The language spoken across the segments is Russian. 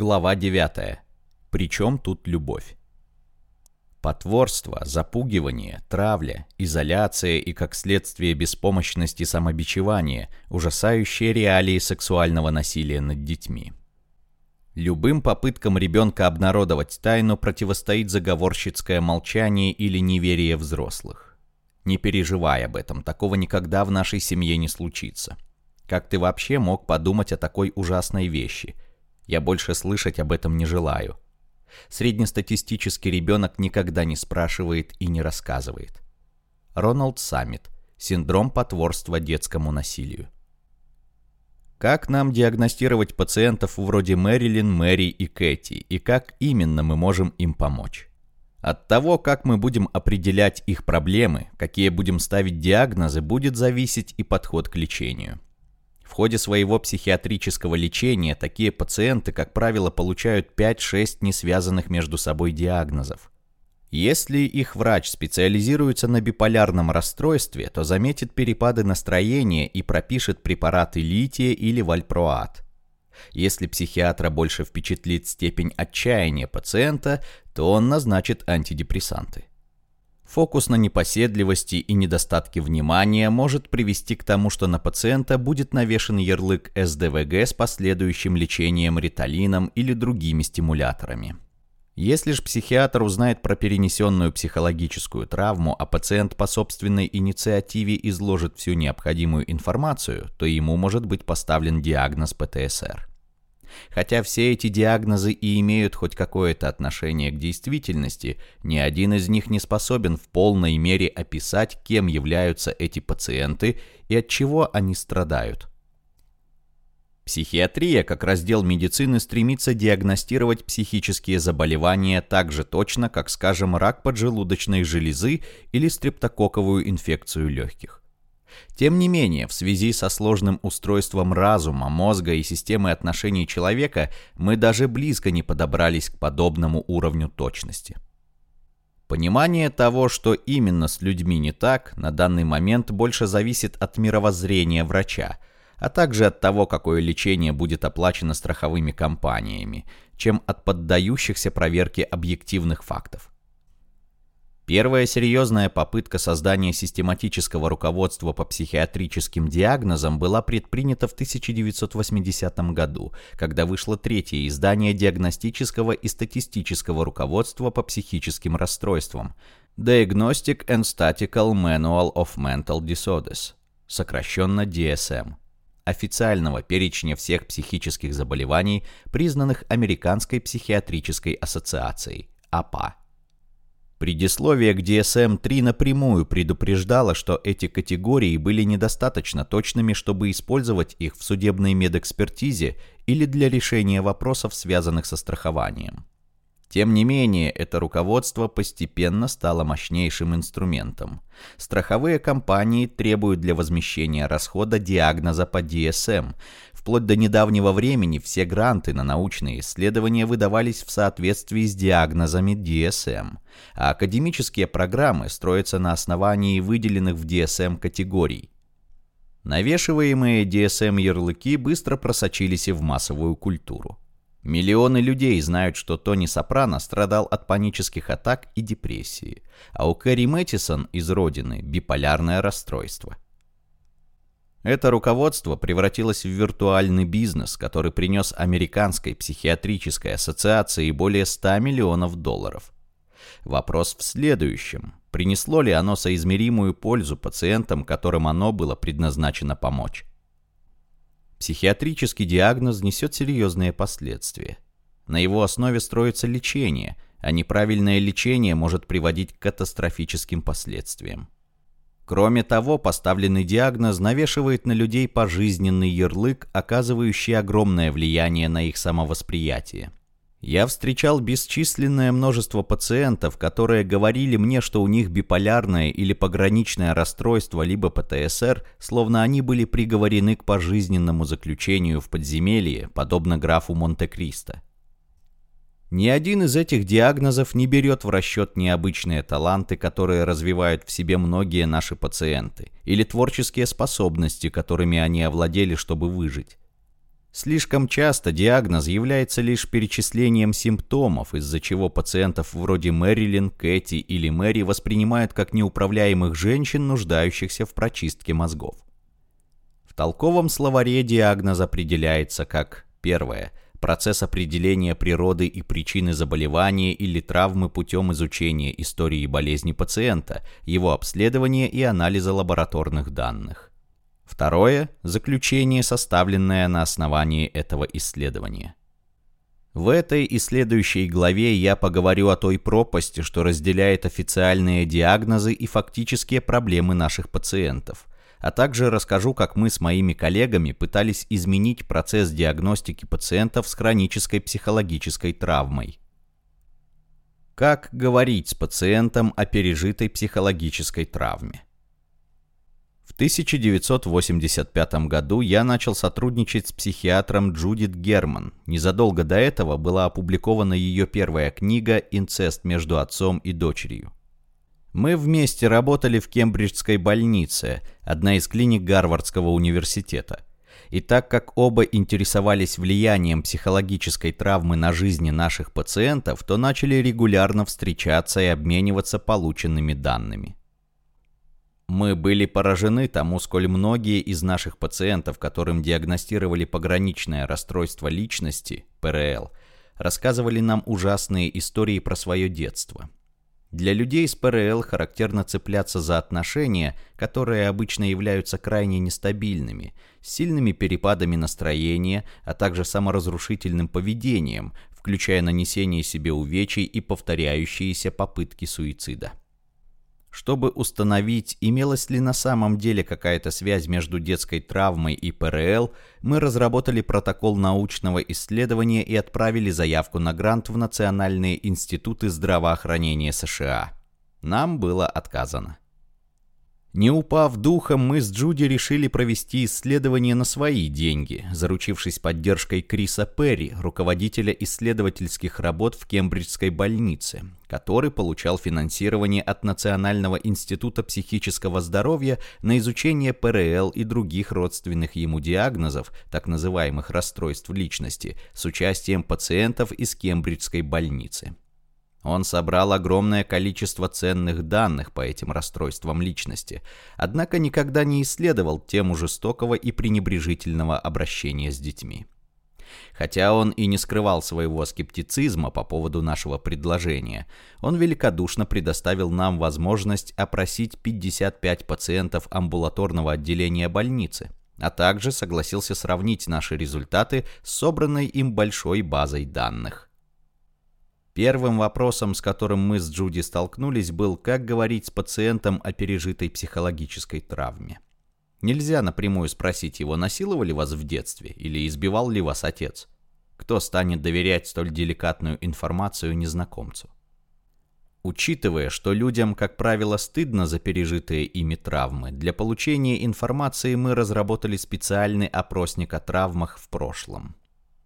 Глава 9. Причем тут любовь? Потворство, запугивание, травля, изоляция и, как следствие, беспомощность и самобичевание – ужасающие реалии сексуального насилия над детьми. Любым попыткам ребенка обнародовать тайну противостоит заговорщицкое молчание или неверие взрослых. Не переживай об этом, такого никогда в нашей семье не случится. Как ты вообще мог подумать о такой ужасной вещи? Я больше слышать об этом не желаю. Среднестатистический ребенок никогда не спрашивает и не рассказывает. Роналд Саммит. Синдром потворства детскому насилию. Как нам диагностировать пациентов вроде Мэрилин, Мэри и Кэти, и как именно мы можем им помочь? От того, как мы будем определять их проблемы, какие будем ставить диагнозы, будет зависеть и подход к лечению. В ходе своего психиатрического лечения такие пациенты, как правило, получают 5-6 несвязанных между собой диагнозов. Если их врач специализируется на биполярном расстройстве, то заметит перепады настроения и пропишет препараты лития или вальпроат. Если психиатра больше впечатлит степень отчаяния пациента, то он назначит антидепрессанты. Фокус на непоседливости и недостатке внимания может привести к тому, что на пациента будет навешен ярлык СДВГ с последующим лечением риталином или другими стимуляторами. Если же психиатр узнает про перенесенную психологическую травму, а пациент по собственной инициативе изложит всю необходимую информацию, то ему может быть поставлен диагноз ПТСР. Хотя все эти диагнозы и имеют хоть какое-то отношение к действительности, ни один из них не способен в полной мере описать, кем являются эти пациенты и от чего они страдают. Психиатрия, как раздел медицины, стремится диагностировать психические заболевания так же точно, как, скажем, рак поджелудочной железы или стрептококковую инфекцию легких. Тем не менее, в связи со сложным устройством разума, мозга и системы отношений человека, мы даже близко не подобрались к подобному уровню точности. Понимание того, что именно с людьми не так, на данный момент больше зависит от мировоззрения врача – а также от того, какое лечение будет оплачено страховыми компаниями, чем от поддающихся проверке объективных фактов. Первая серьезная попытка создания систематического руководства по психиатрическим диагнозам была предпринята в 1980 году, когда вышло третье издание диагностического и статистического руководства по психическим расстройствам Diagnostic and Statistical Manual of Mental Disorders, сокращенно DSM официального перечня всех психических заболеваний, признанных Американской психиатрической ассоциацией, АПА. Предисловие к DSM-3 напрямую предупреждало, что эти категории были недостаточно точными, чтобы использовать их в судебной медэкспертизе или для решения вопросов, связанных со страхованием. Тем не менее, это руководство постепенно стало мощнейшим инструментом. Страховые компании требуют для возмещения расхода диагноза по DSM. Вплоть до недавнего времени все гранты на научные исследования выдавались в соответствии с диагнозами DSM, а академические программы строятся на основании выделенных в DSM категорий. Навешиваемые DSM-ярлыки быстро просочились и в массовую культуру. Миллионы людей знают, что Тони Сопрано страдал от панических атак и депрессии, а у Кэрри Мэттисон из «Родины» биполярное расстройство. Это руководство превратилось в виртуальный бизнес, который принес Американской психиатрической ассоциации более 100 миллионов долларов. Вопрос в следующем. Принесло ли оно соизмеримую пользу пациентам, которым оно было предназначено помочь? Психиатрический диагноз несет серьезные последствия. На его основе строится лечение, а неправильное лечение может приводить к катастрофическим последствиям. Кроме того, поставленный диагноз навешивает на людей пожизненный ярлык, оказывающий огромное влияние на их самовосприятие. Я встречал бесчисленное множество пациентов, которые говорили мне, что у них биполярное или пограничное расстройство, либо ПТСР, словно они были приговорены к пожизненному заключению в подземелье, подобно графу Монте-Кристо. Ни один из этих диагнозов не берет в расчет необычные таланты, которые развивают в себе многие наши пациенты, или творческие способности, которыми они овладели, чтобы выжить. Слишком часто диагноз является лишь перечислением симптомов, из-за чего пациентов вроде Мэрилин, Кэти или Мэри воспринимают как неуправляемых женщин, нуждающихся в прочистке мозгов. В толковом словаре диагноз определяется как первое – процесс определения природы и причины заболевания или травмы путем изучения истории болезни пациента, его обследования и анализа лабораторных данных. Второе – заключение, составленное на основании этого исследования. В этой и следующей главе я поговорю о той пропасти, что разделяет официальные диагнозы и фактические проблемы наших пациентов, а также расскажу, как мы с моими коллегами пытались изменить процесс диагностики пациентов с хронической психологической травмой. Как говорить с пациентом о пережитой психологической травме? В 1985 году я начал сотрудничать с психиатром Джудит Герман. Незадолго до этого была опубликована ее первая книга «Инцест между отцом и дочерью». Мы вместе работали в Кембриджской больнице, одна из клиник Гарвардского университета. И так как оба интересовались влиянием психологической травмы на жизни наших пациентов, то начали регулярно встречаться и обмениваться полученными данными. Мы были поражены тому, сколь многие из наших пациентов, которым диагностировали пограничное расстройство личности, ПРЛ, рассказывали нам ужасные истории про свое детство. Для людей с ПРЛ характерно цепляться за отношения, которые обычно являются крайне нестабильными, с сильными перепадами настроения, а также саморазрушительным поведением, включая нанесение себе увечий и повторяющиеся попытки суицида. Чтобы установить, имелась ли на самом деле какая-то связь между детской травмой и ПРЛ, мы разработали протокол научного исследования и отправили заявку на грант в Национальные институты здравоохранения США. Нам было отказано. Не упав духом, мы с Джуди решили провести исследование на свои деньги, заручившись поддержкой Криса Перри, руководителя исследовательских работ в Кембриджской больнице, который получал финансирование от Национального института психического здоровья на изучение ПРЛ и других родственных ему диагнозов, так называемых расстройств личности, с участием пациентов из Кембриджской больницы. Он собрал огромное количество ценных данных по этим расстройствам личности, однако никогда не исследовал тему жестокого и пренебрежительного обращения с детьми. Хотя он и не скрывал своего скептицизма по поводу нашего предложения, он великодушно предоставил нам возможность опросить 55 пациентов амбулаторного отделения больницы, а также согласился сравнить наши результаты с собранной им большой базой данных. Первым вопросом, с которым мы с Джуди столкнулись, был, как говорить с пациентом о пережитой психологической травме. Нельзя напрямую спросить его, насиловали вас в детстве или избивал ли вас отец. Кто станет доверять столь деликатную информацию незнакомцу? Учитывая, что людям, как правило, стыдно за пережитые ими травмы, для получения информации мы разработали специальный опросник о травмах в прошлом.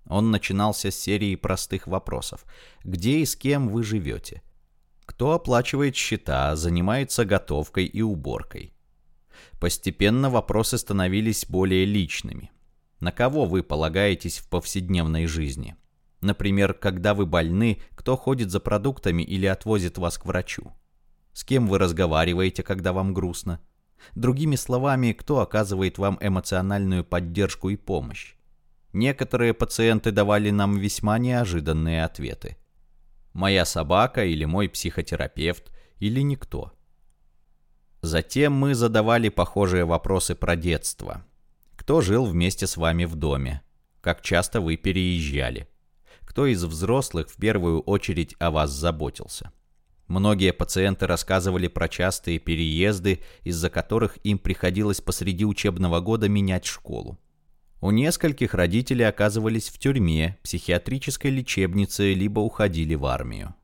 Он начинался с серии простых вопросов. Где и с кем вы живете? Кто оплачивает счета, занимается готовкой и уборкой? Постепенно вопросы становились более личными. На кого вы полагаетесь в повседневной жизни? Например, когда вы больны, кто ходит за продуктами или отвозит вас к врачу? С кем вы разговариваете, когда вам грустно? Другими словами, кто оказывает вам эмоциональную поддержку и помощь? Некоторые пациенты давали нам весьма неожиданные ответы. Моя собака или мой психотерапевт или никто. Затем мы задавали похожие вопросы про детство. Кто жил вместе с вами в доме? Как часто вы переезжали? Кто из взрослых в первую очередь о вас заботился? Многие пациенты рассказывали про частые переезды, из-за которых им приходилось посреди учебного года менять школу. У нескольких родители оказывались в тюрьме, психиатрической лечебнице, либо уходили в армию.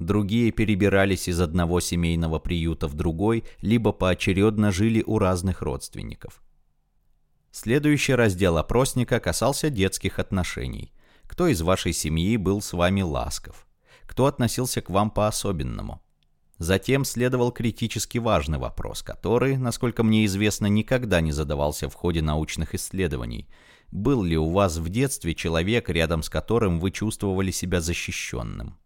Другие перебирались из одного семейного приюта в другой, либо поочередно жили у разных родственников. Следующий раздел опросника касался детских отношений. Кто из вашей семьи был с вами ласков? Кто относился к вам по-особенному? Затем следовал критически важный вопрос, который, насколько мне известно, никогда не задавался в ходе научных исследований. был ли у вас в детстве человек, рядом с которым вы чувствовали себя защищенным.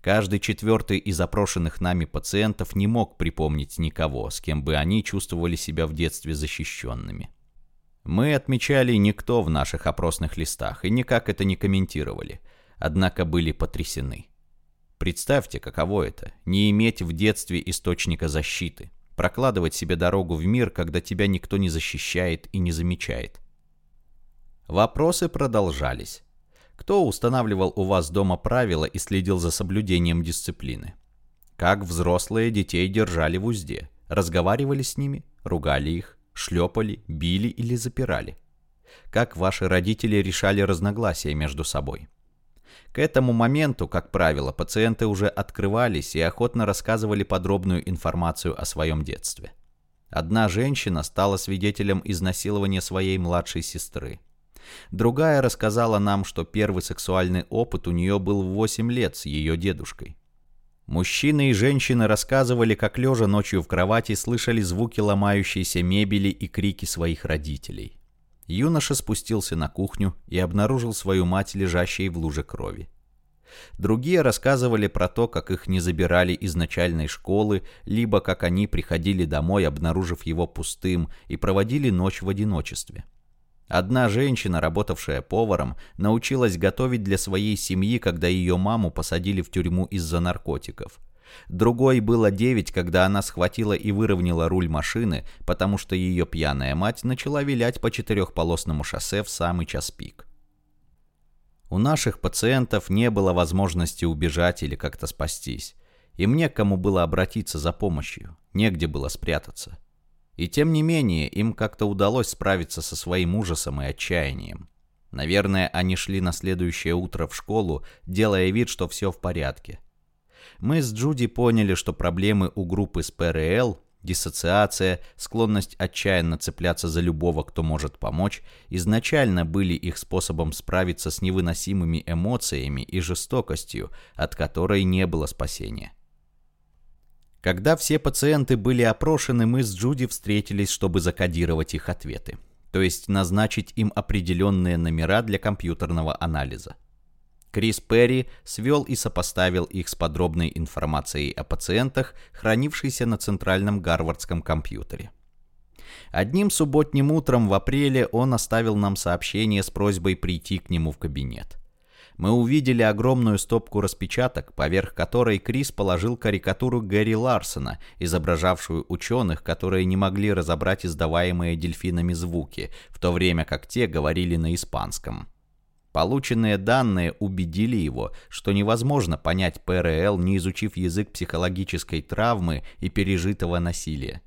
Каждый четвертый из опрошенных нами пациентов не мог припомнить никого, с кем бы они чувствовали себя в детстве защищенными. Мы отмечали никто в наших опросных листах и никак это не комментировали, однако были потрясены. Представьте, каково это – не иметь в детстве источника защиты, прокладывать себе дорогу в мир, когда тебя никто не защищает и не замечает. Вопросы продолжались. Кто устанавливал у вас дома правила и следил за соблюдением дисциплины? Как взрослые детей держали в узде? Разговаривали с ними? Ругали их? Шлепали? Били или запирали? Как ваши родители решали разногласия между собой? К этому моменту, как правило, пациенты уже открывались и охотно рассказывали подробную информацию о своем детстве. Одна женщина стала свидетелем изнасилования своей младшей сестры. Другая рассказала нам, что первый сексуальный опыт у нее был в 8 лет с ее дедушкой. Мужчины и женщины рассказывали, как лежа ночью в кровати слышали звуки ломающейся мебели и крики своих родителей. Юноша спустился на кухню и обнаружил свою мать, лежащей в луже крови. Другие рассказывали про то, как их не забирали из начальной школы, либо как они приходили домой, обнаружив его пустым, и проводили ночь в одиночестве. Одна женщина, работавшая поваром, научилась готовить для своей семьи, когда ее маму посадили в тюрьму из-за наркотиков. Другой было девять, когда она схватила и выровняла руль машины, потому что ее пьяная мать начала вилять по четырехполосному шоссе в самый час пик. У наших пациентов не было возможности убежать или как-то спастись. Им некому было обратиться за помощью, негде было спрятаться. И тем не менее, им как-то удалось справиться со своим ужасом и отчаянием. Наверное, они шли на следующее утро в школу, делая вид, что все в порядке. Мы с Джуди поняли, что проблемы у группы с ПРЛ, диссоциация, склонность отчаянно цепляться за любого, кто может помочь, изначально были их способом справиться с невыносимыми эмоциями и жестокостью, от которой не было спасения. Когда все пациенты были опрошены, мы с Джуди встретились, чтобы закодировать их ответы, то есть назначить им определенные номера для компьютерного анализа. Крис Перри свел и сопоставил их с подробной информацией о пациентах, хранившейся на центральном гарвардском компьютере. Одним субботним утром в апреле он оставил нам сообщение с просьбой прийти к нему в кабинет мы увидели огромную стопку распечаток, поверх которой Крис положил карикатуру Гэри Ларсона, изображавшую ученых, которые не могли разобрать издаваемые дельфинами звуки, в то время как те говорили на испанском. Полученные данные убедили его, что невозможно понять ПРЛ, не изучив язык психологической травмы и пережитого насилия.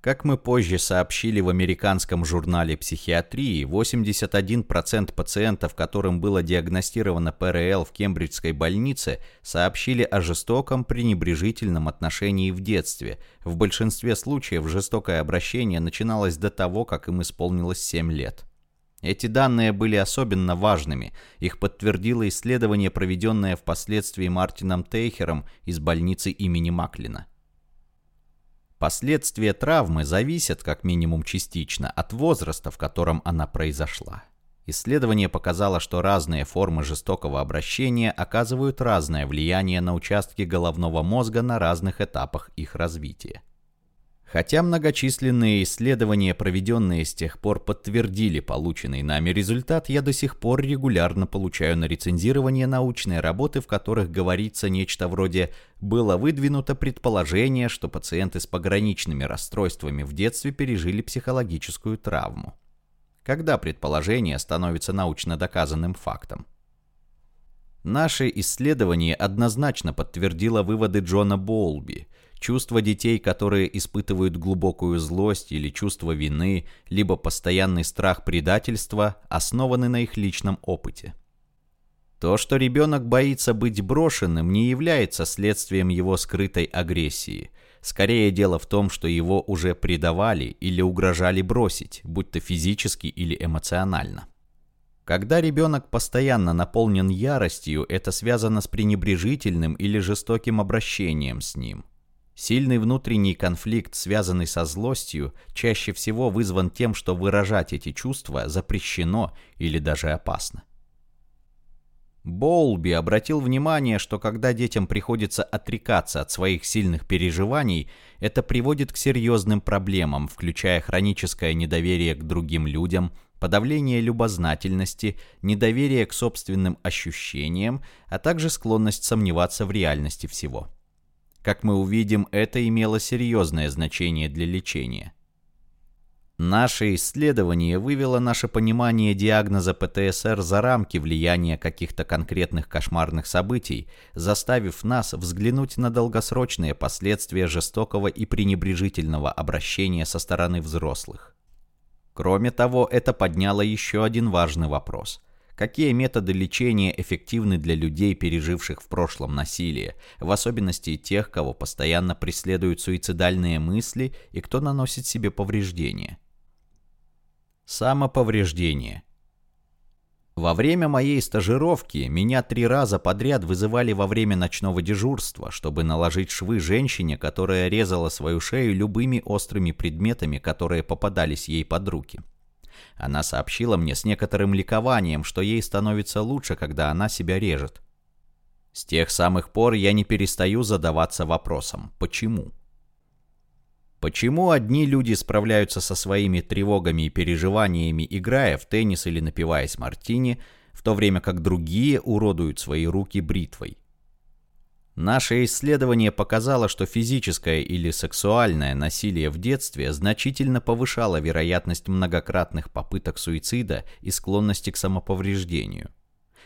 Как мы позже сообщили в американском журнале психиатрии, 81% пациентов, которым было диагностировано ПРЛ в Кембриджской больнице, сообщили о жестоком пренебрежительном отношении в детстве. В большинстве случаев жестокое обращение начиналось до того, как им исполнилось 7 лет. Эти данные были особенно важными. Их подтвердило исследование, проведенное впоследствии Мартином Тейхером из больницы имени Маклина. Последствия травмы зависят, как минимум частично, от возраста, в котором она произошла. Исследование показало, что разные формы жестокого обращения оказывают разное влияние на участки головного мозга на разных этапах их развития. Хотя многочисленные исследования, проведенные с тех пор, подтвердили полученный нами результат, я до сих пор регулярно получаю на рецензирование научные работы, в которых говорится нечто вроде «было выдвинуто предположение, что пациенты с пограничными расстройствами в детстве пережили психологическую травму». Когда предположение становится научно доказанным фактом? Наше исследование однозначно подтвердило выводы Джона Болби – Чувство детей, которые испытывают глубокую злость или чувство вины, либо постоянный страх предательства, основаны на их личном опыте. То, что ребенок боится быть брошенным, не является следствием его скрытой агрессии. Скорее дело в том, что его уже предавали или угрожали бросить, будь то физически или эмоционально. Когда ребенок постоянно наполнен яростью, это связано с пренебрежительным или жестоким обращением с ним – Сильный внутренний конфликт, связанный со злостью, чаще всего вызван тем, что выражать эти чувства запрещено или даже опасно. Болби обратил внимание, что когда детям приходится отрекаться от своих сильных переживаний, это приводит к серьезным проблемам, включая хроническое недоверие к другим людям, подавление любознательности, недоверие к собственным ощущениям, а также склонность сомневаться в реальности всего. Как мы увидим, это имело серьезное значение для лечения. Наше исследование вывело наше понимание диагноза ПТСР за рамки влияния каких-то конкретных кошмарных событий, заставив нас взглянуть на долгосрочные последствия жестокого и пренебрежительного обращения со стороны взрослых. Кроме того, это подняло еще один важный вопрос. Какие методы лечения эффективны для людей, переживших в прошлом насилие, в особенности тех, кого постоянно преследуют суицидальные мысли и кто наносит себе повреждения? Самоповреждение. Во время моей стажировки меня три раза подряд вызывали во время ночного дежурства, чтобы наложить швы женщине, которая резала свою шею любыми острыми предметами, которые попадались ей под руки. Она сообщила мне с некоторым ликованием, что ей становится лучше, когда она себя режет. С тех самых пор я не перестаю задаваться вопросом «почему?». Почему одни люди справляются со своими тревогами и переживаниями, играя в теннис или напиваясь мартини, в то время как другие уродуют свои руки бритвой? Наше исследование показало, что физическое или сексуальное насилие в детстве значительно повышало вероятность многократных попыток суицида и склонности к самоповреждению.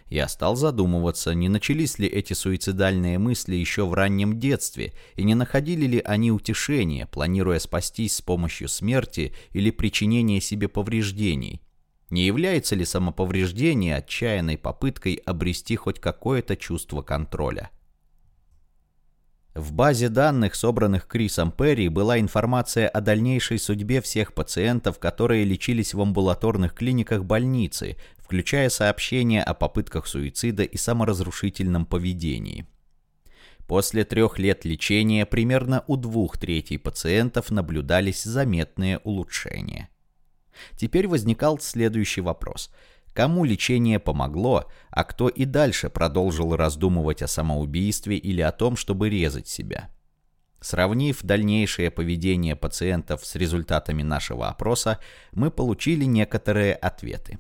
Я стал задумываться, не начались ли эти суицидальные мысли еще в раннем детстве, и не находили ли они утешения, планируя спастись с помощью смерти или причинения себе повреждений. Не является ли самоповреждение отчаянной попыткой обрести хоть какое-то чувство контроля? В базе данных, собранных Крисом Перри, была информация о дальнейшей судьбе всех пациентов, которые лечились в амбулаторных клиниках больницы, включая сообщения о попытках суицида и саморазрушительном поведении. После трех лет лечения примерно у двух третей пациентов наблюдались заметные улучшения. Теперь возникал следующий вопрос. Кому лечение помогло, а кто и дальше продолжил раздумывать о самоубийстве или о том, чтобы резать себя? Сравнив дальнейшее поведение пациентов с результатами нашего опроса, мы получили некоторые ответы.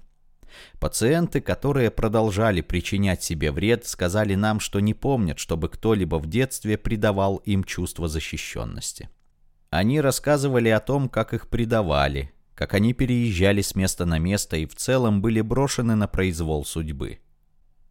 Пациенты, которые продолжали причинять себе вред, сказали нам, что не помнят, чтобы кто-либо в детстве придавал им чувство защищенности. Они рассказывали о том, как их предавали, как они переезжали с места на место и в целом были брошены на произвол судьбы.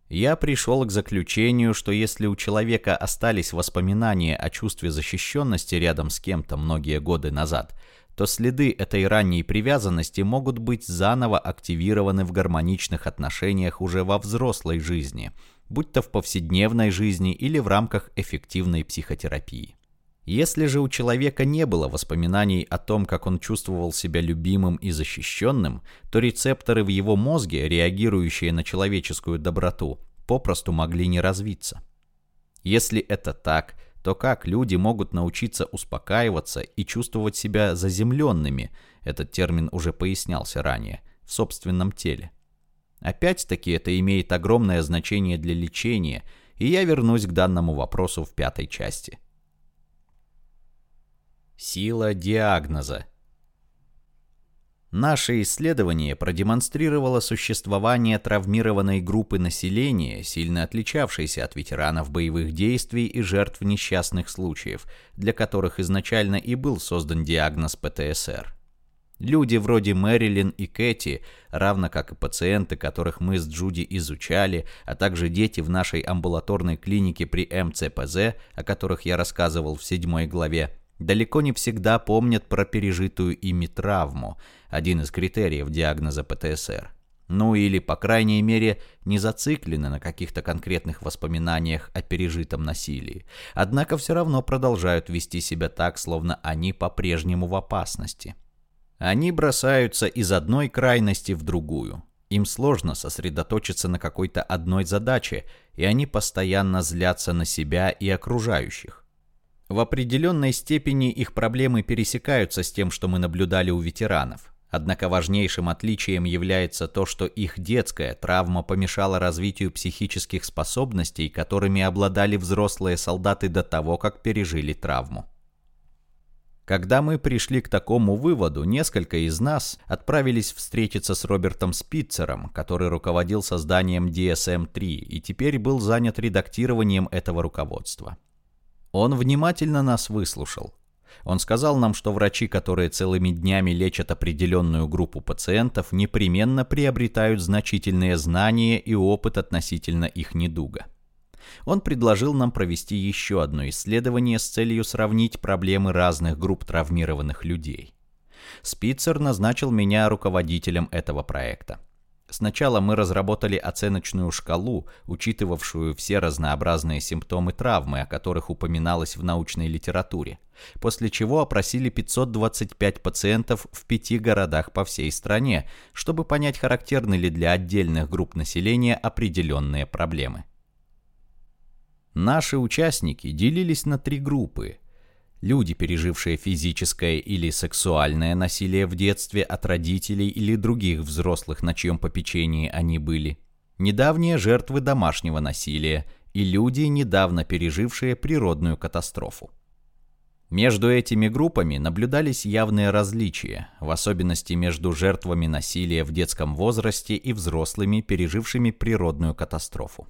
Я пришел к заключению, что если у человека остались воспоминания о чувстве защищенности рядом с кем-то многие годы назад – то следы этой ранней привязанности могут быть заново активированы в гармоничных отношениях уже во взрослой жизни, будь то в повседневной жизни или в рамках эффективной психотерапии. Если же у человека не было воспоминаний о том, как он чувствовал себя любимым и защищенным, то рецепторы в его мозге, реагирующие на человеческую доброту, попросту могли не развиться. Если это так, то как люди могут научиться успокаиваться и чувствовать себя заземленными, этот термин уже пояснялся ранее, в собственном теле. Опять-таки это имеет огромное значение для лечения, и я вернусь к данному вопросу в пятой части. Сила диагноза Наше исследование продемонстрировало существование травмированной группы населения, сильно отличавшейся от ветеранов боевых действий и жертв несчастных случаев, для которых изначально и был создан диагноз ПТСР. Люди вроде Мэрилин и Кэти, равно как и пациенты, которых мы с Джуди изучали, а также дети в нашей амбулаторной клинике при МЦПЗ, о которых я рассказывал в седьмой главе, далеко не всегда помнят про пережитую ими травму, один из критериев диагноза ПТСР. Ну или, по крайней мере, не зациклены на каких-то конкретных воспоминаниях о пережитом насилии, однако все равно продолжают вести себя так, словно они по-прежнему в опасности. Они бросаются из одной крайности в другую. Им сложно сосредоточиться на какой-то одной задаче, и они постоянно злятся на себя и окружающих. В определенной степени их проблемы пересекаются с тем, что мы наблюдали у ветеранов. Однако важнейшим отличием является то, что их детская травма помешала развитию психических способностей, которыми обладали взрослые солдаты до того, как пережили травму. Когда мы пришли к такому выводу, несколько из нас отправились встретиться с Робертом Спитцером, который руководил созданием DSM-3 и теперь был занят редактированием этого руководства. Он внимательно нас выслушал. Он сказал нам, что врачи, которые целыми днями лечат определенную группу пациентов, непременно приобретают значительные знания и опыт относительно их недуга он предложил нам провести еще одно исследование с целью сравнить проблемы разных групп травмированных людей. Спицер назначил меня руководителем этого проекта. Сначала мы разработали оценочную шкалу, учитывавшую все разнообразные симптомы травмы, о которых упоминалось в научной литературе, после чего опросили 525 пациентов в пяти городах по всей стране, чтобы понять, характерны ли для отдельных групп населения определенные проблемы. Наши участники делились на три группы. Люди, пережившие физическое или сексуальное насилие в детстве от родителей или других взрослых, на чьем попечении они были. Недавние жертвы домашнего насилия и люди, недавно пережившие природную катастрофу. Между этими группами наблюдались явные различия, в особенности между жертвами насилия в детском возрасте и взрослыми, пережившими природную катастрофу.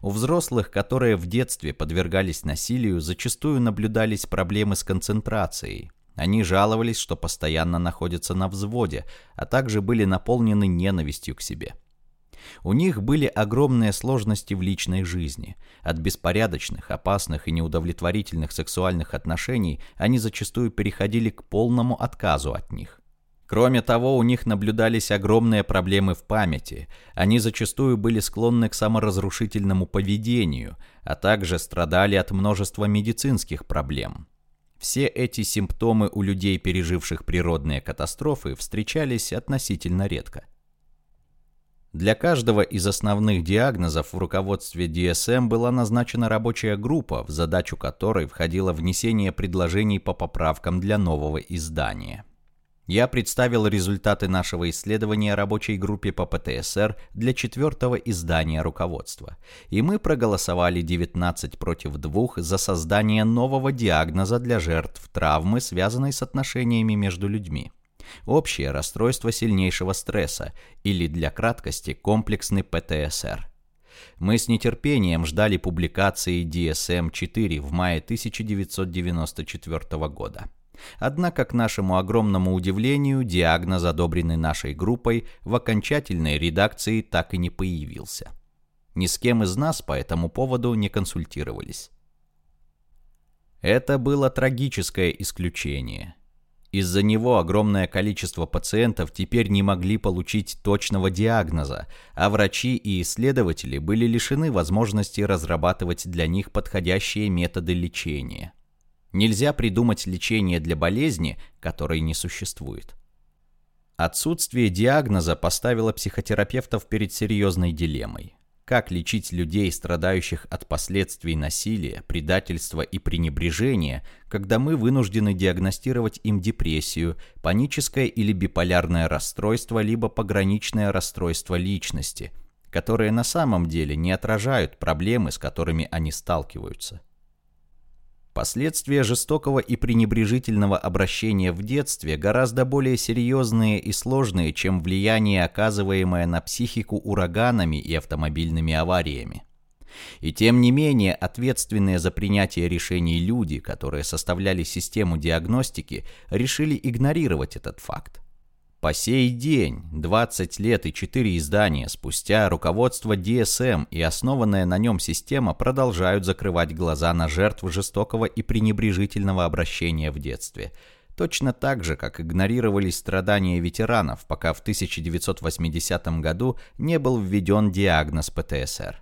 У взрослых, которые в детстве подвергались насилию, зачастую наблюдались проблемы с концентрацией. Они жаловались, что постоянно находятся на взводе, а также были наполнены ненавистью к себе. У них были огромные сложности в личной жизни. От беспорядочных, опасных и неудовлетворительных сексуальных отношений они зачастую переходили к полному отказу от них. Кроме того, у них наблюдались огромные проблемы в памяти. Они зачастую были склонны к саморазрушительному поведению, а также страдали от множества медицинских проблем. Все эти симптомы у людей, переживших природные катастрофы, встречались относительно редко. Для каждого из основных диагнозов в руководстве DSM была назначена рабочая группа, в задачу которой входило внесение предложений по поправкам для нового издания. Я представил результаты нашего исследования рабочей группе по ПТСР для четвертого издания руководства, и мы проголосовали 19 против 2 за создание нового диагноза для жертв травмы, связанной с отношениями между людьми. Общее расстройство сильнейшего стресса, или для краткости комплексный ПТСР. Мы с нетерпением ждали публикации DSM-4 в мае 1994 года. Однако, к нашему огромному удивлению, диагноз, одобренный нашей группой, в окончательной редакции так и не появился. Ни с кем из нас по этому поводу не консультировались. Это было трагическое исключение. Из-за него огромное количество пациентов теперь не могли получить точного диагноза, а врачи и исследователи были лишены возможности разрабатывать для них подходящие методы лечения. Нельзя придумать лечение для болезни, которой не существует. Отсутствие диагноза поставило психотерапевтов перед серьезной дилеммой. Как лечить людей, страдающих от последствий насилия, предательства и пренебрежения, когда мы вынуждены диагностировать им депрессию, паническое или биполярное расстройство, либо пограничное расстройство личности, которые на самом деле не отражают проблемы, с которыми они сталкиваются? Последствия жестокого и пренебрежительного обращения в детстве гораздо более серьезные и сложные, чем влияние, оказываемое на психику ураганами и автомобильными авариями. И тем не менее, ответственные за принятие решений люди, которые составляли систему диагностики, решили игнорировать этот факт. По сей день, 20 лет и 4 издания спустя, руководство DSM и основанная на нем система продолжают закрывать глаза на жертв жестокого и пренебрежительного обращения в детстве. Точно так же, как игнорировались страдания ветеранов, пока в 1980 году не был введен диагноз ПТСР.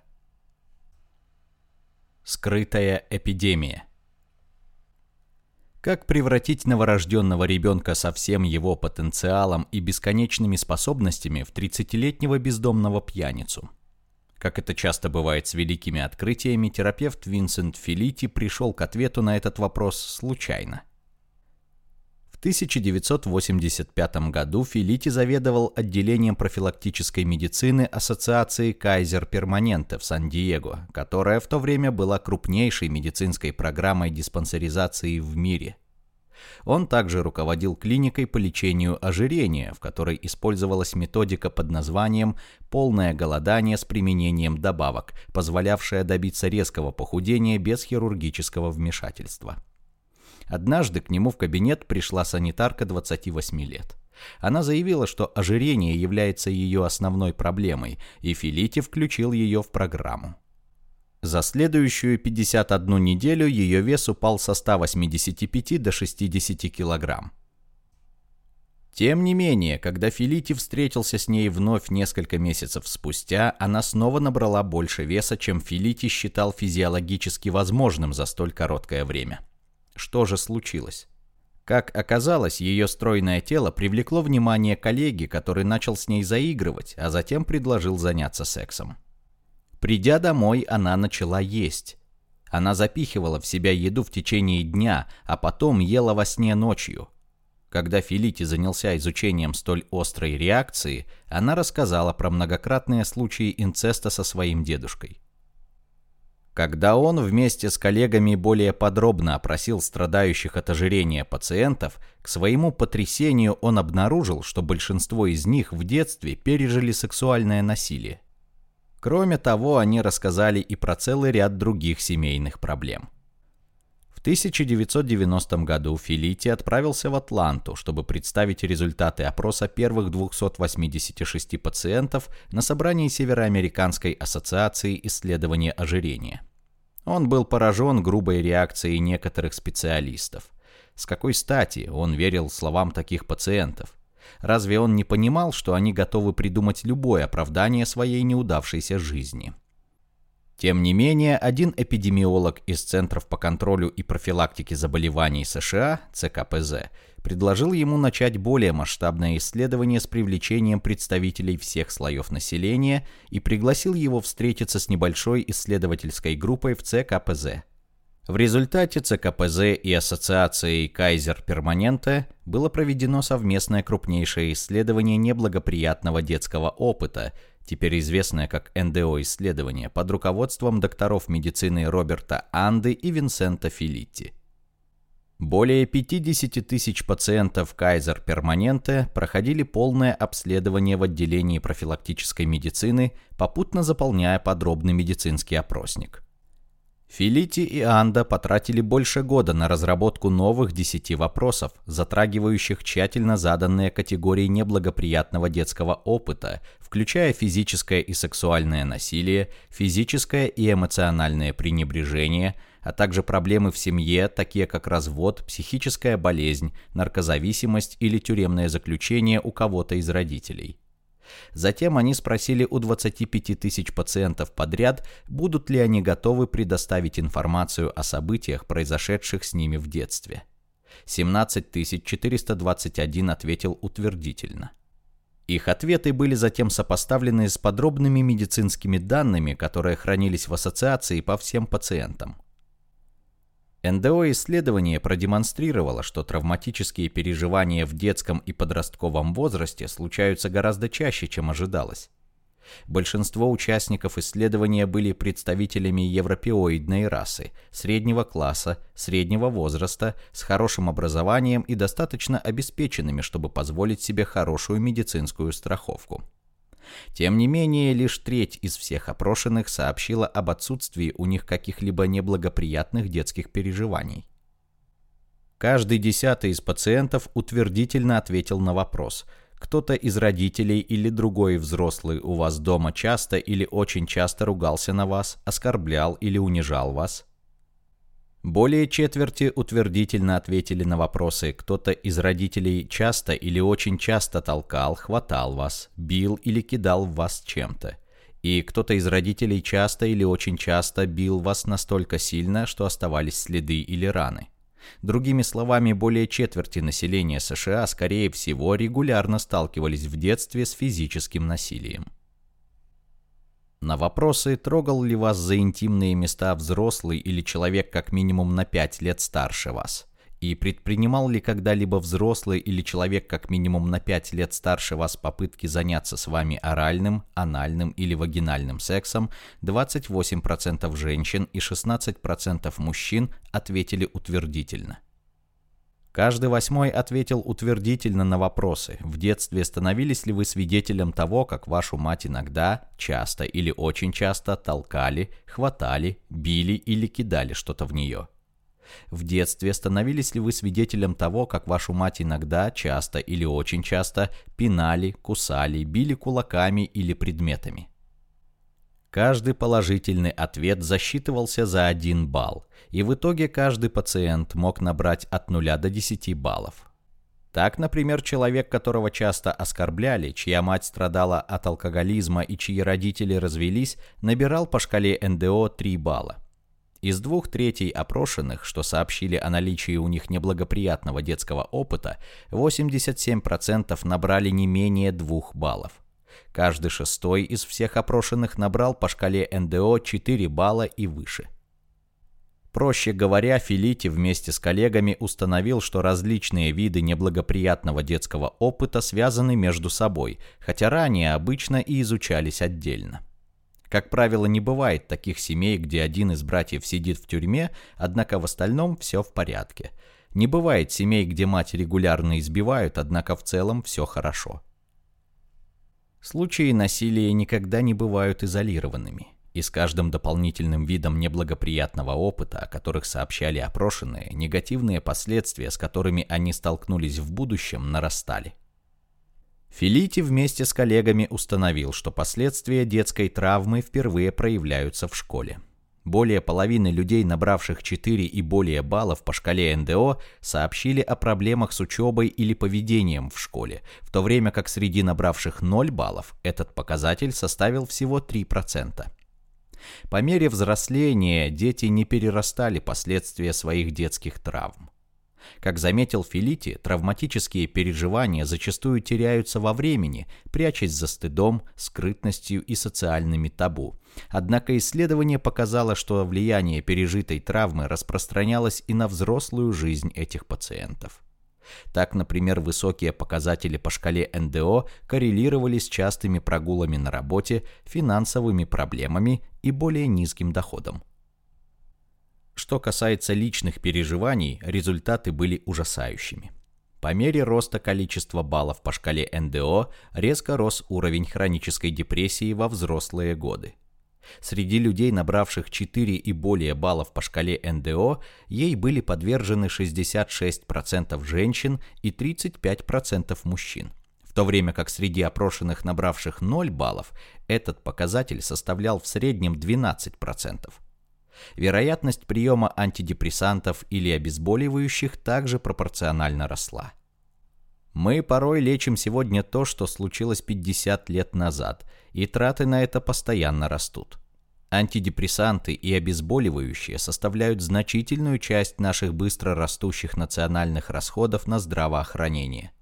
Скрытая эпидемия как превратить новорожденного ребенка со всем его потенциалом и бесконечными способностями в 30-летнего бездомного пьяницу? Как это часто бывает с великими открытиями, терапевт Винсент Филити пришел к ответу на этот вопрос случайно. В 1985 году Филити заведовал отделением профилактической медицины Ассоциации Кайзер Перманенте в Сан-Диего, которая в то время была крупнейшей медицинской программой диспансеризации в мире. Он также руководил клиникой по лечению ожирения, в которой использовалась методика под названием «полное голодание с применением добавок», позволявшая добиться резкого похудения без хирургического вмешательства. Однажды к нему в кабинет пришла санитарка 28 лет. Она заявила, что ожирение является ее основной проблемой, и Филити включил ее в программу. За следующую 51 неделю ее вес упал со 185 до 60 килограмм. Тем не менее, когда Филити встретился с ней вновь несколько месяцев спустя, она снова набрала больше веса, чем Филити считал физиологически возможным за столь короткое время. Что же случилось? Как оказалось, ее стройное тело привлекло внимание коллеги, который начал с ней заигрывать, а затем предложил заняться сексом. Придя домой, она начала есть. Она запихивала в себя еду в течение дня, а потом ела во сне ночью. Когда Филити занялся изучением столь острой реакции, она рассказала про многократные случаи инцеста со своим дедушкой. Когда он вместе с коллегами более подробно опросил страдающих от ожирения пациентов, к своему потрясению он обнаружил, что большинство из них в детстве пережили сексуальное насилие. Кроме того, они рассказали и про целый ряд других семейных проблем. В 1990 году Филити отправился в Атланту, чтобы представить результаты опроса первых 286 пациентов на собрании Североамериканской ассоциации исследования ожирения. Он был поражен грубой реакцией некоторых специалистов. С какой стати он верил словам таких пациентов? Разве он не понимал, что они готовы придумать любое оправдание своей неудавшейся жизни? Тем не менее, один эпидемиолог из Центров по контролю и профилактике заболеваний США, ЦКПЗ, предложил ему начать более масштабное исследование с привлечением представителей всех слоев населения и пригласил его встретиться с небольшой исследовательской группой в ЦКПЗ. В результате ЦКПЗ и Ассоциацией Кайзер Перманенте было проведено совместное крупнейшее исследование неблагоприятного детского опыта, теперь известное как НДО-исследование, под руководством докторов медицины Роберта Анды и Винсента Филитти. Более 50 тысяч пациентов Кайзер Перманенте проходили полное обследование в отделении профилактической медицины, попутно заполняя подробный медицинский опросник. Филити и Анда потратили больше года на разработку новых десяти вопросов, затрагивающих тщательно заданные категории неблагоприятного детского опыта, включая физическое и сексуальное насилие, физическое и эмоциональное пренебрежение, а также проблемы в семье, такие как развод, психическая болезнь, наркозависимость или тюремное заключение у кого-то из родителей. Затем они спросили у 25 тысяч пациентов подряд, будут ли они готовы предоставить информацию о событиях, произошедших с ними в детстве. 17 421 ответил утвердительно. Их ответы были затем сопоставлены с подробными медицинскими данными, которые хранились в ассоциации по всем пациентам. НДО-исследование продемонстрировало, что травматические переживания в детском и подростковом возрасте случаются гораздо чаще, чем ожидалось. Большинство участников исследования были представителями европеоидной расы, среднего класса, среднего возраста, с хорошим образованием и достаточно обеспеченными, чтобы позволить себе хорошую медицинскую страховку. Тем не менее, лишь треть из всех опрошенных сообщила об отсутствии у них каких-либо неблагоприятных детских переживаний. Каждый десятый из пациентов утвердительно ответил на вопрос – кто-то из родителей или другой взрослый у вас дома часто или очень часто ругался на вас, оскорблял или унижал вас? Более четверти утвердительно ответили на вопросы «Кто-то из родителей часто или очень часто толкал, хватал вас, бил или кидал в вас чем-то?» И кто-то из родителей часто или очень часто бил вас настолько сильно, что оставались следы или раны. Другими словами, более четверти населения США, скорее всего, регулярно сталкивались в детстве с физическим насилием. На вопросы, трогал ли вас за интимные места взрослый или человек как минимум на 5 лет старше вас, и предпринимал ли когда-либо взрослый или человек как минимум на 5 лет старше вас попытки заняться с вами оральным, анальным или вагинальным сексом, 28% женщин и 16% мужчин ответили утвердительно. Каждый восьмой ответил утвердительно на вопросы. В детстве становились ли вы свидетелем того, как вашу мать иногда, часто или очень часто толкали, хватали, били или кидали что-то в нее? В детстве становились ли вы свидетелем того, как вашу мать иногда, часто или очень часто пинали, кусали, били кулаками или предметами? Каждый положительный ответ засчитывался за один балл, и в итоге каждый пациент мог набрать от 0 до 10 баллов. Так, например, человек, которого часто оскорбляли, чья мать страдала от алкоголизма и чьи родители развелись, набирал по шкале НДО 3 балла. Из двух третей опрошенных, что сообщили о наличии у них неблагоприятного детского опыта, 87% набрали не менее 2 баллов. Каждый шестой из всех опрошенных набрал по шкале НДО 4 балла и выше. Проще говоря, Филити вместе с коллегами установил, что различные виды неблагоприятного детского опыта связаны между собой, хотя ранее обычно и изучались отдельно. Как правило, не бывает таких семей, где один из братьев сидит в тюрьме, однако в остальном все в порядке. Не бывает семей, где мать регулярно избивают, однако в целом все хорошо. Случаи насилия никогда не бывают изолированными, и с каждым дополнительным видом неблагоприятного опыта, о которых сообщали опрошенные, негативные последствия, с которыми они столкнулись в будущем, нарастали. Филити вместе с коллегами установил, что последствия детской травмы впервые проявляются в школе. Более половины людей, набравших 4 и более баллов по шкале НДО, сообщили о проблемах с учебой или поведением в школе, в то время как среди набравших 0 баллов этот показатель составил всего 3%. По мере взросления дети не перерастали последствия своих детских травм. Как заметил Филити, травматические переживания зачастую теряются во времени, прячась за стыдом, скрытностью и социальными табу. Однако исследование показало, что влияние пережитой травмы распространялось и на взрослую жизнь этих пациентов. Так, например, высокие показатели по шкале НДО коррелировали с частыми прогулами на работе, финансовыми проблемами и более низким доходом. Что касается личных переживаний, результаты были ужасающими. По мере роста количества баллов по шкале НДО резко рос уровень хронической депрессии во взрослые годы. Среди людей, набравших 4 и более баллов по шкале НДО, ей были подвержены 66% женщин и 35% мужчин. В то время как среди опрошенных, набравших 0 баллов, этот показатель составлял в среднем 12%. Вероятность приема антидепрессантов или обезболивающих также пропорционально росла. Мы порой лечим сегодня то, что случилось 50 лет назад, и траты на это постоянно растут. Антидепрессанты и обезболивающие составляют значительную часть наших быстро растущих национальных расходов на здравоохранение –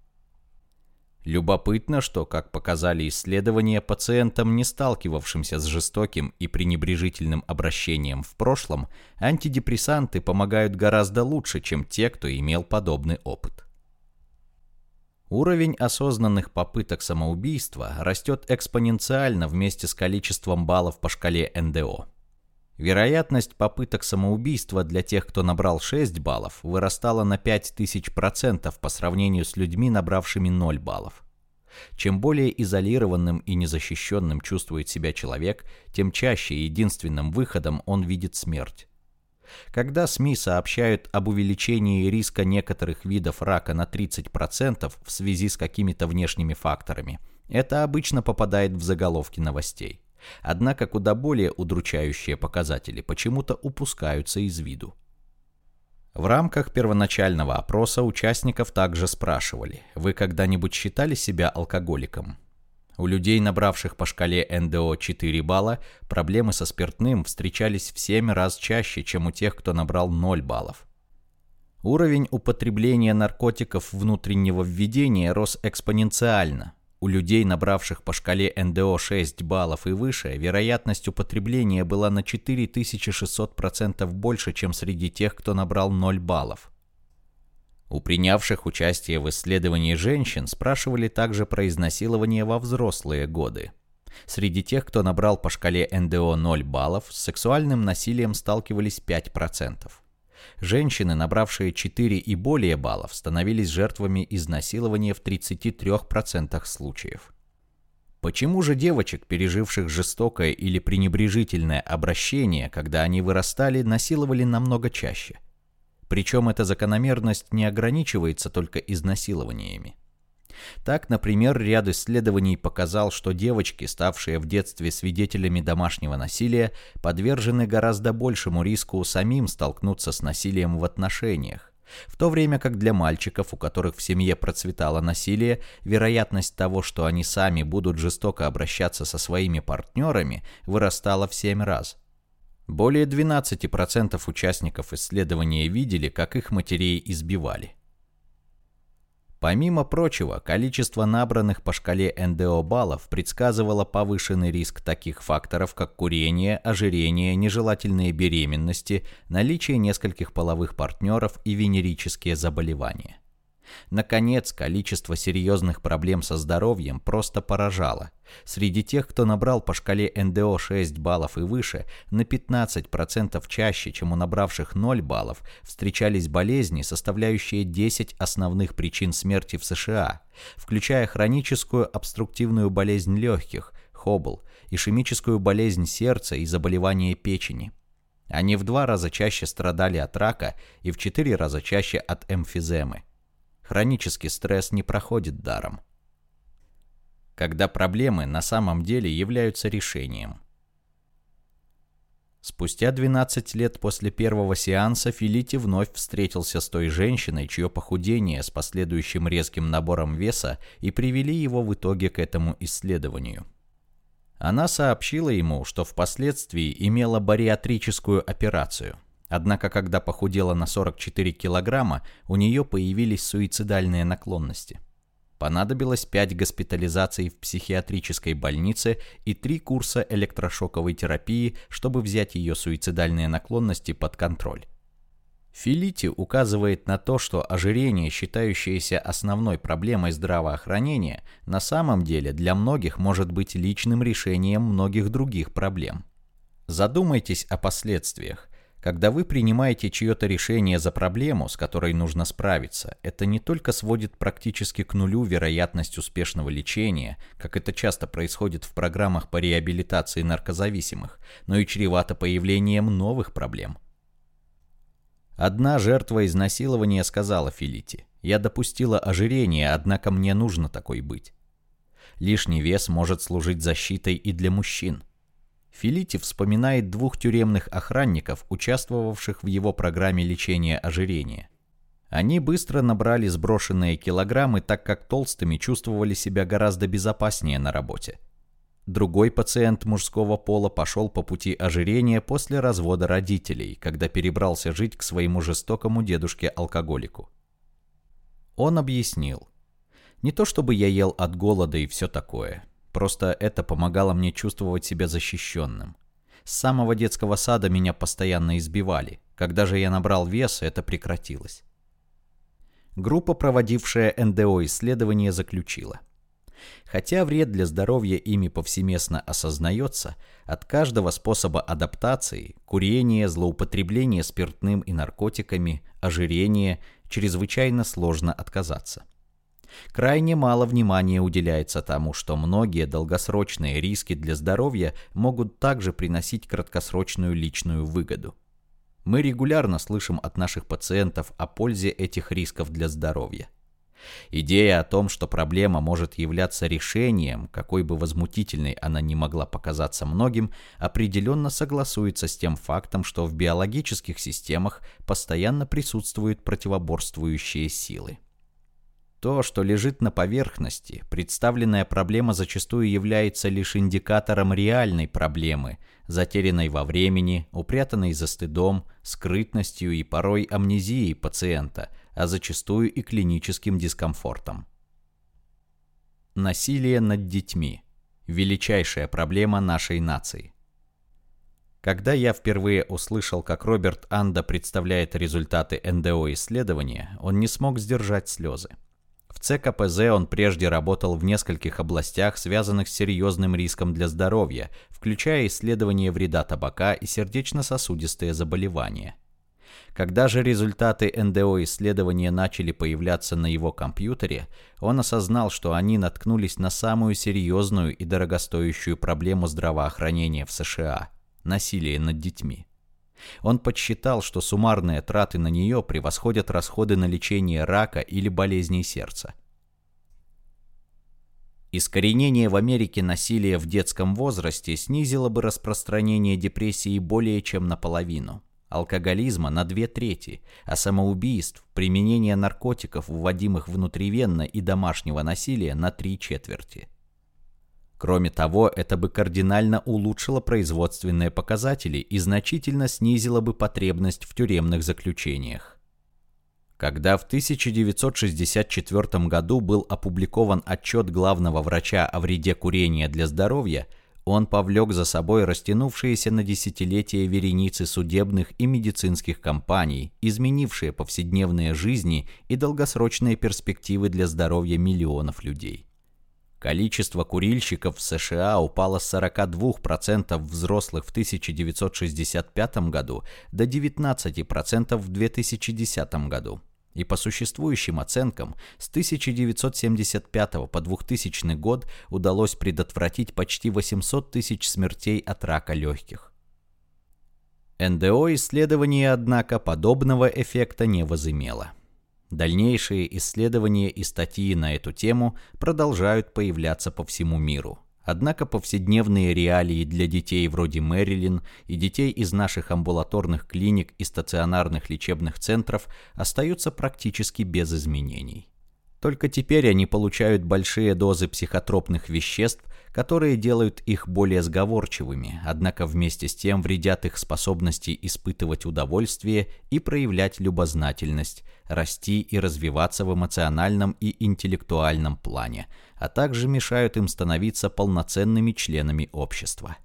Любопытно, что, как показали исследования, пациентам, не сталкивавшимся с жестоким и пренебрежительным обращением в прошлом, антидепрессанты помогают гораздо лучше, чем те, кто имел подобный опыт. Уровень осознанных попыток самоубийства растет экспоненциально вместе с количеством баллов по шкале НДО. Вероятность попыток самоубийства для тех, кто набрал 6 баллов, вырастала на 5000% по сравнению с людьми, набравшими 0 баллов. Чем более изолированным и незащищенным чувствует себя человек, тем чаще единственным выходом он видит смерть. Когда СМИ сообщают об увеличении риска некоторых видов рака на 30% в связи с какими-то внешними факторами, это обычно попадает в заголовки новостей. Однако куда более удручающие показатели почему-то упускаются из виду. В рамках первоначального опроса участников также спрашивали, вы когда-нибудь считали себя алкоголиком? У людей, набравших по шкале НДО 4 балла, проблемы со спиртным встречались в 7 раз чаще, чем у тех, кто набрал 0 баллов. Уровень употребления наркотиков внутреннего введения рос экспоненциально, У людей, набравших по шкале НДО 6 баллов и выше, вероятность употребления была на 4600% больше, чем среди тех, кто набрал 0 баллов. У принявших участие в исследовании женщин спрашивали также про изнасилование во взрослые годы. Среди тех, кто набрал по шкале НДО 0 баллов, с сексуальным насилием сталкивались 5%. Женщины, набравшие 4 и более баллов, становились жертвами изнасилования в 33% случаев. Почему же девочек, переживших жестокое или пренебрежительное обращение, когда они вырастали, насиловали намного чаще? Причем эта закономерность не ограничивается только изнасилованиями. Так, например, ряд исследований показал, что девочки, ставшие в детстве свидетелями домашнего насилия, подвержены гораздо большему риску самим столкнуться с насилием в отношениях. В то время как для мальчиков, у которых в семье процветало насилие, вероятность того, что они сами будут жестоко обращаться со своими партнерами, вырастала в 7 раз. Более 12% участников исследования видели, как их матерей избивали. Помимо прочего, количество набранных по шкале НДО баллов предсказывало повышенный риск таких факторов, как курение, ожирение, нежелательные беременности, наличие нескольких половых партнеров и венерические заболевания. Наконец, количество серьезных проблем со здоровьем просто поражало. Среди тех, кто набрал по шкале НДО 6 баллов и выше, на 15% чаще, чем у набравших 0 баллов, встречались болезни, составляющие 10 основных причин смерти в США, включая хроническую обструктивную болезнь легких, хобл, ишемическую болезнь сердца и заболевания печени. Они в два раза чаще страдали от рака и в четыре раза чаще от эмфиземы. Хронический стресс не проходит даром. Когда проблемы на самом деле являются решением. Спустя 12 лет после первого сеанса Филити вновь встретился с той женщиной, чье похудение с последующим резким набором веса и привели его в итоге к этому исследованию. Она сообщила ему, что впоследствии имела бариатрическую операцию – Однако, когда похудела на 44 килограмма, у нее появились суицидальные наклонности. Понадобилось 5 госпитализаций в психиатрической больнице и 3 курса электрошоковой терапии, чтобы взять ее суицидальные наклонности под контроль. Филити указывает на то, что ожирение, считающееся основной проблемой здравоохранения, на самом деле для многих может быть личным решением многих других проблем. Задумайтесь о последствиях. Когда вы принимаете чье-то решение за проблему, с которой нужно справиться, это не только сводит практически к нулю вероятность успешного лечения, как это часто происходит в программах по реабилитации наркозависимых, но и чревато появлением новых проблем. Одна жертва изнасилования сказала Филити, «Я допустила ожирение, однако мне нужно такой быть». Лишний вес может служить защитой и для мужчин. Филити вспоминает двух тюремных охранников, участвовавших в его программе лечения ожирения. Они быстро набрали сброшенные килограммы, так как толстыми чувствовали себя гораздо безопаснее на работе. Другой пациент мужского пола пошел по пути ожирения после развода родителей, когда перебрался жить к своему жестокому дедушке-алкоголику. Он объяснил. Не то чтобы я ел от голода и все такое. Просто это помогало мне чувствовать себя защищенным. С самого детского сада меня постоянно избивали. Когда же я набрал вес, это прекратилось. Группа, проводившая НДО-исследование, заключила. Хотя вред для здоровья ими повсеместно осознается, от каждого способа адаптации – курение, злоупотребление спиртным и наркотиками, ожирение – чрезвычайно сложно отказаться. Крайне мало внимания уделяется тому, что многие долгосрочные риски для здоровья могут также приносить краткосрочную личную выгоду. Мы регулярно слышим от наших пациентов о пользе этих рисков для здоровья. Идея о том, что проблема может являться решением, какой бы возмутительной она ни могла показаться многим, определенно согласуется с тем фактом, что в биологических системах постоянно присутствуют противоборствующие силы. То, что лежит на поверхности, представленная проблема зачастую является лишь индикатором реальной проблемы, затерянной во времени, упрятанной за стыдом, скрытностью и порой амнезией пациента, а зачастую и клиническим дискомфортом. Насилие над детьми. Величайшая проблема нашей нации. Когда я впервые услышал, как Роберт Анда представляет результаты НДО-исследования, он не смог сдержать слезы. В ЦКПЗ он прежде работал в нескольких областях, связанных с серьезным риском для здоровья, включая исследование вреда табака и сердечно-сосудистые заболевания. Когда же результаты НДО-исследования начали появляться на его компьютере, он осознал, что они наткнулись на самую серьезную и дорогостоящую проблему здравоохранения в США – насилие над детьми. Он подсчитал, что суммарные траты на нее превосходят расходы на лечение рака или болезней сердца. Искоренение в Америке насилия в детском возрасте снизило бы распространение депрессии более чем наполовину, алкоголизма на две трети, а самоубийств, применения наркотиков, вводимых внутривенно и домашнего насилия на три четверти. Кроме того, это бы кардинально улучшило производственные показатели и значительно снизило бы потребность в тюремных заключениях. Когда в 1964 году был опубликован отчет главного врача о вреде курения для здоровья, он повлек за собой растянувшиеся на десятилетия вереницы судебных и медицинских кампаний, изменившие повседневные жизни и долгосрочные перспективы для здоровья миллионов людей. Количество курильщиков в США упало с 42% взрослых в 1965 году до 19% в 2010 году. И по существующим оценкам, с 1975 по 2000 год удалось предотвратить почти 800 тысяч смертей от рака легких. НДО исследование, однако, подобного эффекта не возымело. Дальнейшие исследования и статьи на эту тему продолжают появляться по всему миру. Однако повседневные реалии для детей вроде Мэрилин и детей из наших амбулаторных клиник и стационарных лечебных центров остаются практически без изменений. Только теперь они получают большие дозы психотропных веществ, которые делают их более сговорчивыми, однако вместе с тем вредят их способности испытывать удовольствие и проявлять любознательность, расти и развиваться в эмоциональном и интеллектуальном плане, а также мешают им становиться полноценными членами общества.